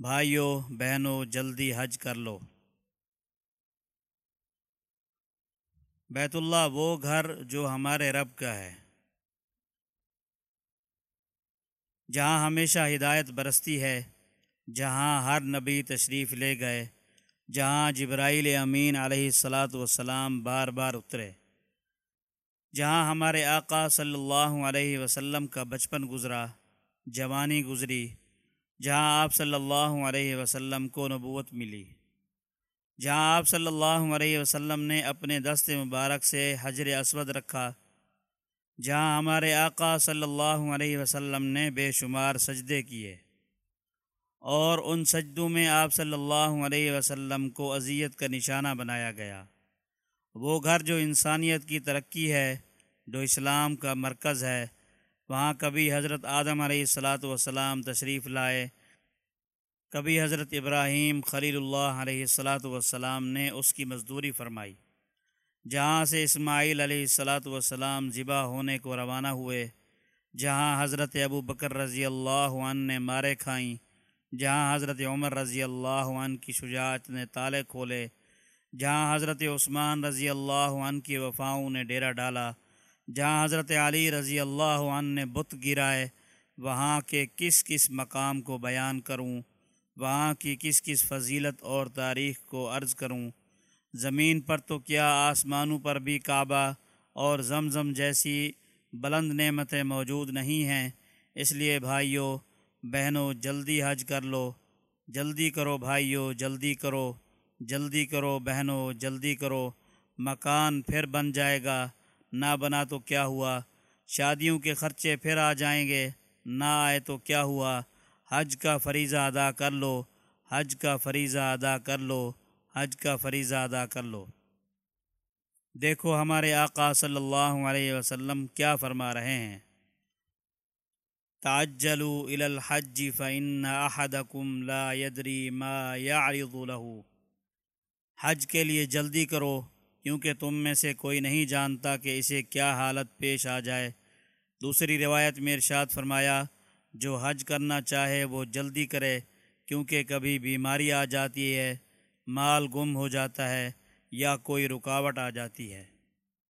بھائیو بہنوں جلدی حج کر لو۔ بیت اللہ وہ گھر جو ہمارے رب کا ہے، جہاں ہمیشہ ہدایت برستی ہے، جہاں ہر نبی تشریف لے گئے، جہاں جبرائیل امین علیہ السلاۃ والسلام بار بار اترے، جہاں ہمارے آقا صلی اللہ علیہ وسلم کا بچپن گزرا، جوانی گزری جہاں آپ صلی اللہ علیہ وسلم کو نبوت ملی۔ جہاں آپ صلی اللہ علیہ وسلم نے اپنے دست مبارک سے حجر اسود رکھا۔ جہاں ہمارے آقا صلی اللہ علیہ وسلم نے بے شمار سجدے کیے۔ اور ان سجدوں میں آپ صلی اللہ علیہ وسلم کو اذیت کا نشانہ بنایا گیا۔ وہ گھر جو انسانیت کی ترقی ہے، جو اسلام کا مرکز ہے وہاں کبھی حضرت آدم علیہ السلاۃ والسلام تشریف لائے۔ کبھی حضرت ابراہیم خلیل اللہ علیہ السلاۃ والسلام نے اس کی مزدوری فرمائی۔ جہاں سے اسماعیل علیہ السلاۃ والسلام ذبح ہونے کو روانہ ہوئے، جہاں حضرت ابو بکر رضی اللہ عنہ نے مارے کھائیں، جہاں حضرت عمر رضی اللہ عنہ کی شجاعت نے تالے کھولے، جہاں حضرت عثمان رضی اللہ عنہ کی وفاؤں نے ڈیرا ڈالا۔ جہاں حضرت علی رضی اللہ عنہ نے بت گرائے، وہاں کے کس کس مقام کو بیان کروں، وہاں کی کس کس فضیلت اور تاریخ کو عرض کروں۔ زمین پر تو کیا آسمانوں پر بھی کعبہ اور زمزم جیسی بلند نعمتیں موجود نہیں ہیں؟ اس لیے بھائیوں بہنوں جلدی حج کر لو۔ جلدی کرو بھائیوں جلدی کرو۔ جلدی کرو بہنوں جلدی کرو۔ مکان پھر بن جائے گا۔ نہ بنا تو کیا ہوا؟ شادیوں کے خرچے پھر آ جائیں گے، نہ آئے تو کیا ہوا؟ حج کا فریضہ ادا کر لو، حج کا فریضہ ادا کر لو، حج کا فریضہ ادا کر لو۔ دیکھو ہمارے آقا صلی اللہ علیہ وسلم کیا فرما رہے ہیں۔ تعجلوا الى الحج فإن احدكم لا يدري ما يعرض له۔ حج کے لیے جلدی کرو۔ کیونکہ تم میں سے کوئی نہیں جانتا کہ اسے کیا حالت پیش آ جائے۔ دوسری روایت میں ارشاد فرمایا، جو حج کرنا چاہے وہ جلدی کرے، کیونکہ کبھی بیماری آ جاتی ہے، مال گم ہو جاتا ہے یا کوئی رکاوٹ آ جاتی ہے۔